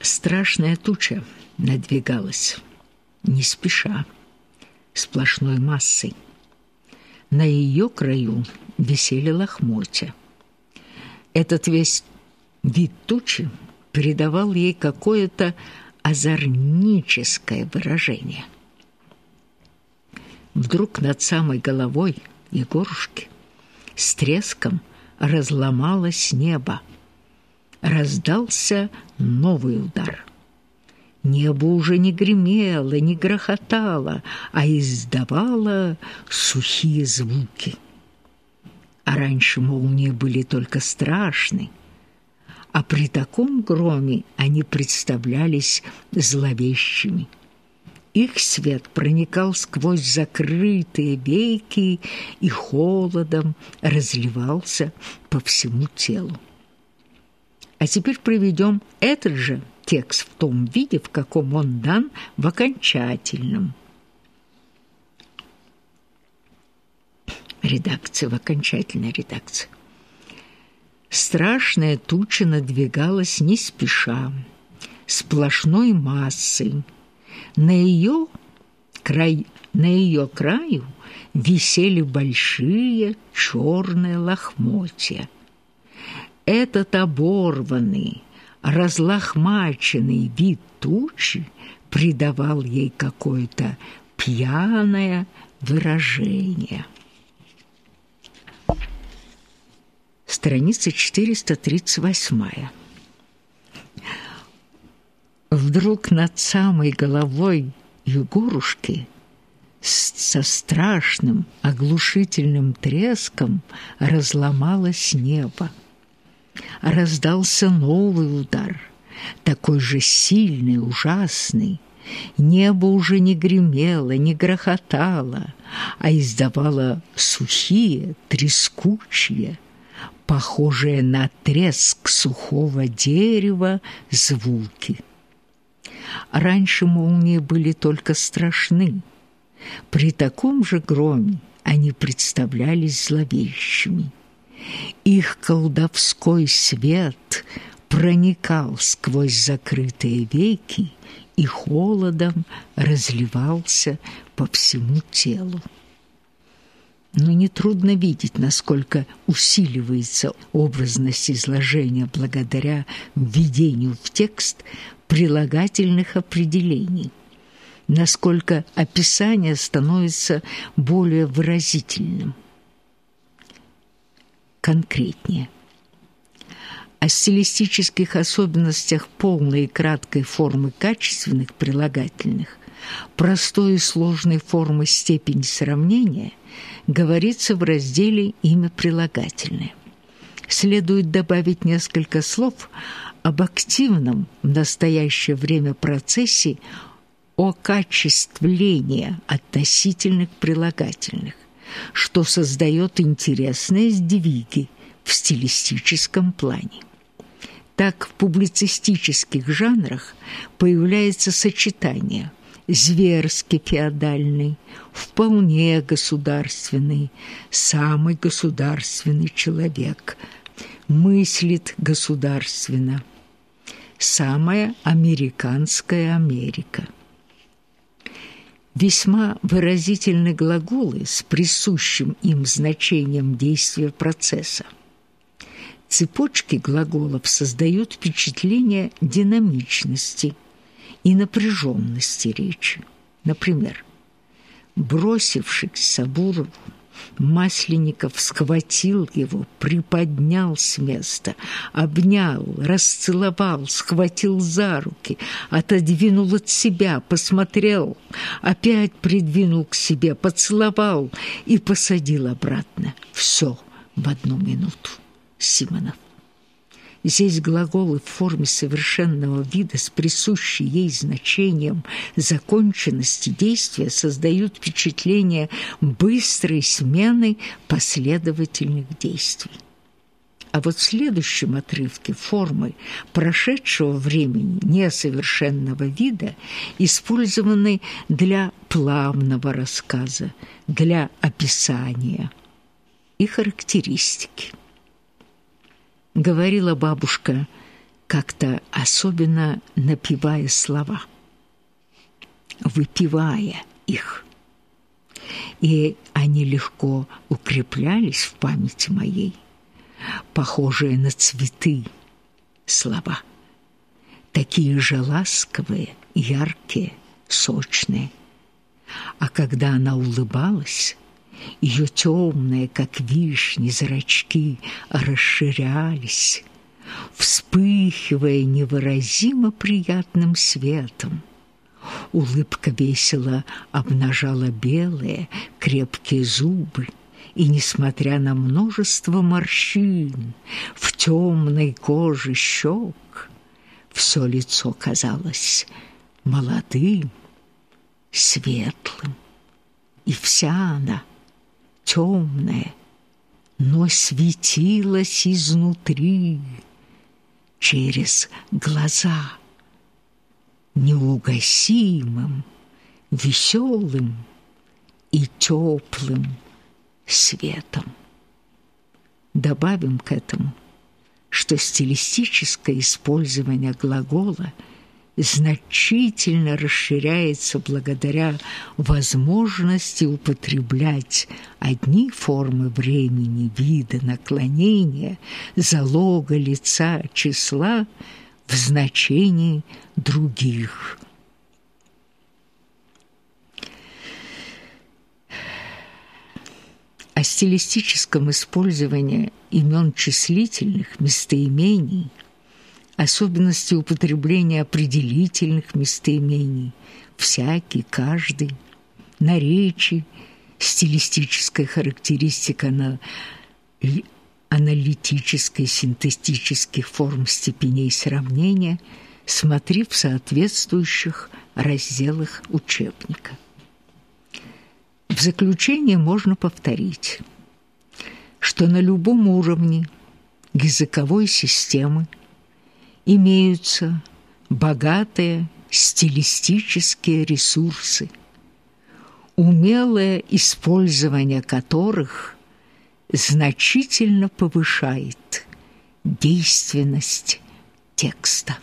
Страшная туча надвигалась, не спеша, сплошной массой. На ее краю висели лохмотья. Этот весь вид тучи придавал ей какое-то озорническое выражение. Вдруг над самой головой Егорушки с треском разломалось небо. Раздался новый удар. Небо уже не гремело, не грохотало, а издавало сухие звуки. А раньше молнии были только страшны, а при таком громе они представлялись зловещими. Их свет проникал сквозь закрытые веки и холодом разливался по всему телу. А теперь приведем этот же текст в том виде, в каком он дан в окончательном. Редакция, в окончательной редакции. Страшная туча надвигалась не спеша, сплошной массой. На ее край, на ее краю висели большие черные лохмотья. Этот оборванный, разлохмаченный вид тучи придавал ей какое-то пьяное выражение. Страница 438. Вдруг над самой головой Егорушки со страшным оглушительным треском разломалось небо. Раздался новый удар, такой же сильный, ужасный. Небо уже не гремело, не грохотало, а издавало сухие, трескучие, похожие на треск сухого дерева звуки. Раньше молнии были только страшны. При таком же громе они представлялись зловещими. Их колдовской свет проникал сквозь закрытые веки и холодом разливался по всему телу. Но нетрудно видеть, насколько усиливается образность изложения благодаря введению в текст прилагательных определений, насколько описание становится более выразительным, конкретнее. О стилистических особенностях полной и краткой формы качественных прилагательных, простой и сложной формы степени сравнения говорится в разделе «Имя прилагательное». Следует добавить несколько слов об активном в настоящее время процессе окачествления относительных прилагательных, что создает интересные сдвиги в стилистическом плане. Так в публицистических жанрах появляется сочетание зверски феодальный, вполне государственный, самый государственный человек, мыслит государственно, самая американская Америка. Весьма выразительны глаголы с присущим им значением действия процесса. Цепочки глаголов создают впечатление динамичности и напряженности речи. Например, бросившись Сабурову Масленников схватил его, приподнял с места, обнял, расцеловал, схватил за руки, отодвинул от себя, посмотрел, опять придвинул к себе, поцеловал и посадил обратно. Все в одну минуту. Симонов. Здесь глаголы в форме совершенного вида с присущей ей значением законченности действия создают впечатление быстрой смены последовательных действий. А вот в следующем отрывке формы прошедшего времени несовершенного вида использованы для плавного рассказа, для описания и характеристики говорила бабушка, как-то особенно напевая слова, выпивая их. И они легко укреплялись в памяти моей, похожие на цветы слова, такие же ласковые, яркие, сочные. А когда она улыбалась, ее темные, как вишни, зрачки расширялись, вспыхивая невыразимо приятным светом. Улыбка весело обнажала белые, крепкие зубы, и, несмотря на множество морщин в темной коже щек, все лицо казалось молодым, светлым, и вся она темная, но светилась изнутри, через глаза, неугасимым, веселым и теплым светом. Добавим к этому, что стилистическое использование глагола – значительно расширяется благодаря возможности употреблять одни формы времени, вида, наклонения, залога лица, числа в значении других. О стилистическом использовании имен числительных, местоимений – особенности употребления определительных местоимений, всякий, каждый, наречий, стилистическая характеристика на аналитической синтетических форм степеней сравнения, смотри в соответствующих разделах учебника. В заключение можно повторить, что на любом уровне языковой системы имеются богатые стилистические ресурсы, умелое использование которых значительно повышает действенность текста.